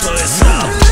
puss up.